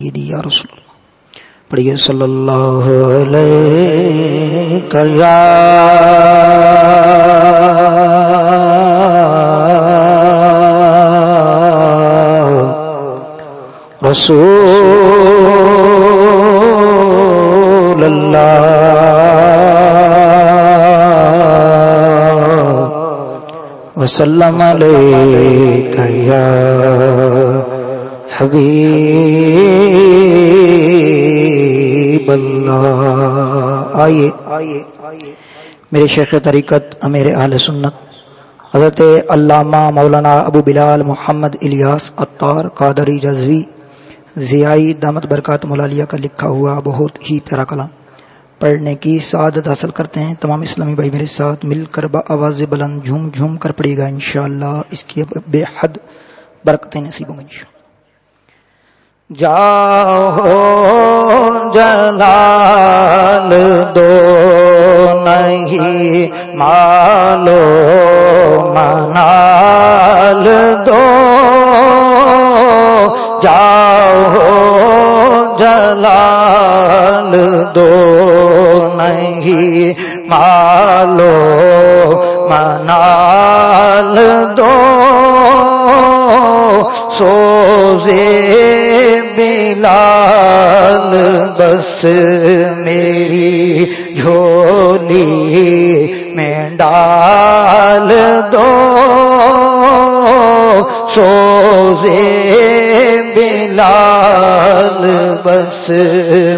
یعنی یا رسول اللہ۔ پڑھیے صلی اللہ علیہ یا رسول اللہ۔ وسلم علیہ یا حبیب اللہ۔ آئیے۔ میرے شیخ طریقت، امیر اہل سنت۔ حضرت علامہ مولانا ابو بلال محمد الیاس اطار قادری جزوی ضیائی دامت برکات ملالیہ کا لکھا ہوا بہت ہی پیارا کلام۔ پڑھنے کی سعادت حاصل کرتے ہیں۔ تمام اسلامی بھائی میرے ساتھ مل کر آواز بلند جھوم جھوم کر پڑے گا انشاءاللہ۔ اس کی بے حد برکتیں نصیب ہوں گے انشاءاللہ۔ جاؤ جلال دو نہیں مالو منال دو جاؤ جلال دو نہیں مالو منال دو سوزے بلال بس میری جھولی میں ڈال دو۔ سوزے بلال بس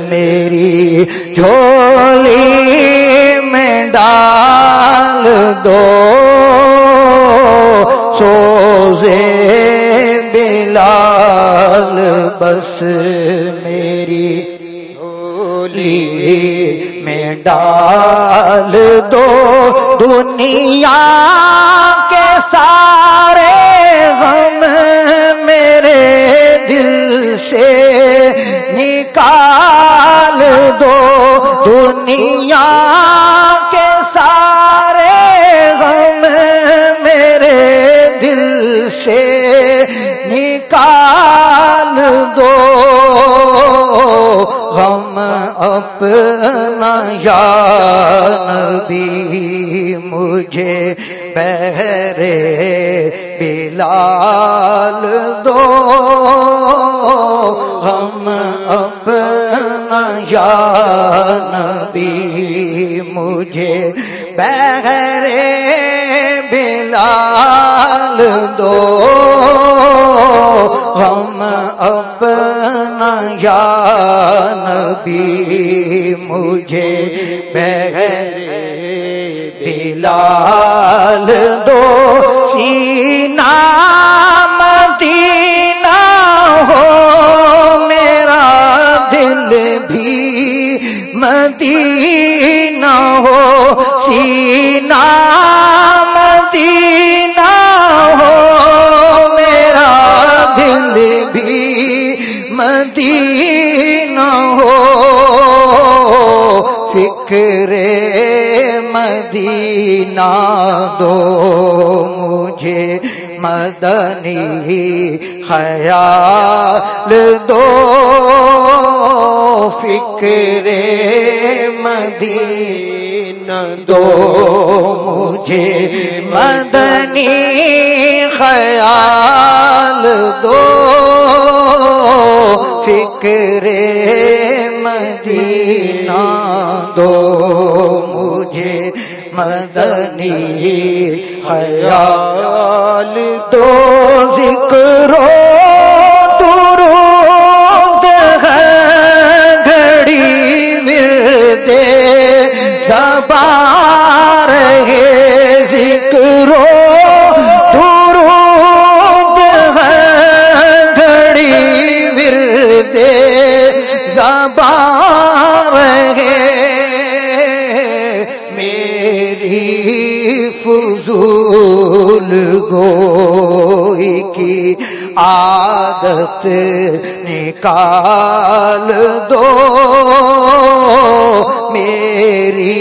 میری جھولی میں ڈال دو۔ سوزے بلال بس میری ہولی میں ڈال دو دنیا سے نکال دو۔ غم اپنا یا نبی، مجھے پہرے بلال دو۔ غم اپنا یا نبی، مجھے پہرے نبی مجھے بہر بلال دو سینا مدینہ ہو میرا دل بھی مدینہ ہو سینا دو مجھے مدنی خیال دو فکر مدینہ دو مجھے مدنی خیال دو فکر مدینہ دو مجھے مدنی خیال تو ذکر فضول گوئی کی عادت نکال دو میری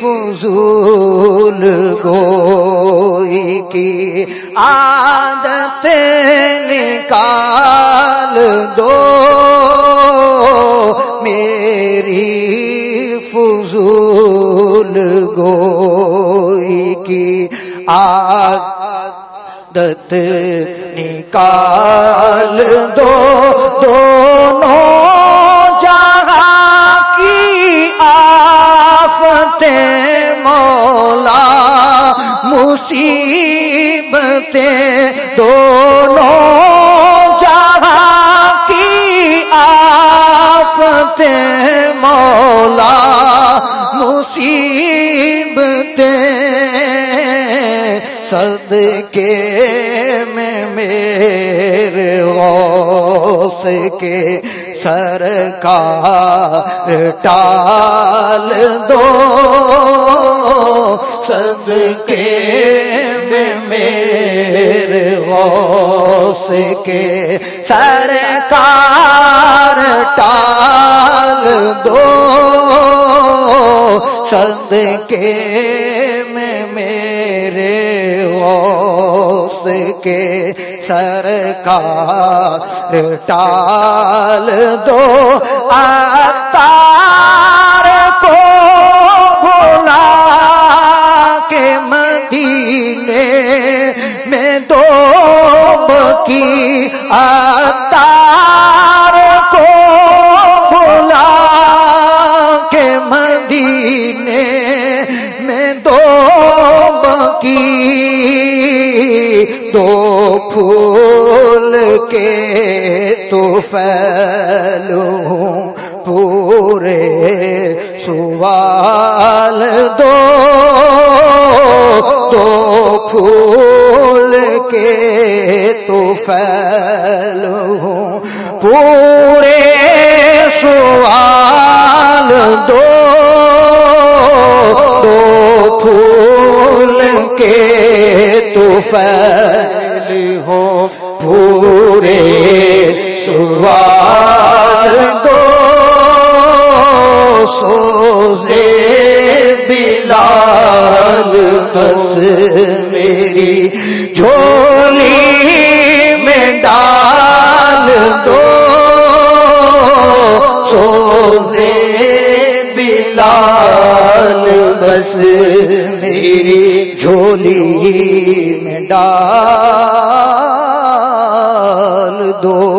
فضول گوئی کی عادت نکال دو میری فضول گل گوئی کی عادت نکال دو دونوں جہاں کی آفتیں مولا مصیبتیں دو مصیبتیں صدقے میں میرے غوث کے سرکار ٹال دو سب کے میرے غوث کے سرکار ٹال دو سب کے میں میرے غوث کے سرکار ٹال دو آتا پھول کے تو پھیلوں پورے سوال دو دو پھول کے تو پھیلوں پورے سوال دو دو پھول کے تو پھیل بس میری جھولی میں ڈال دو۔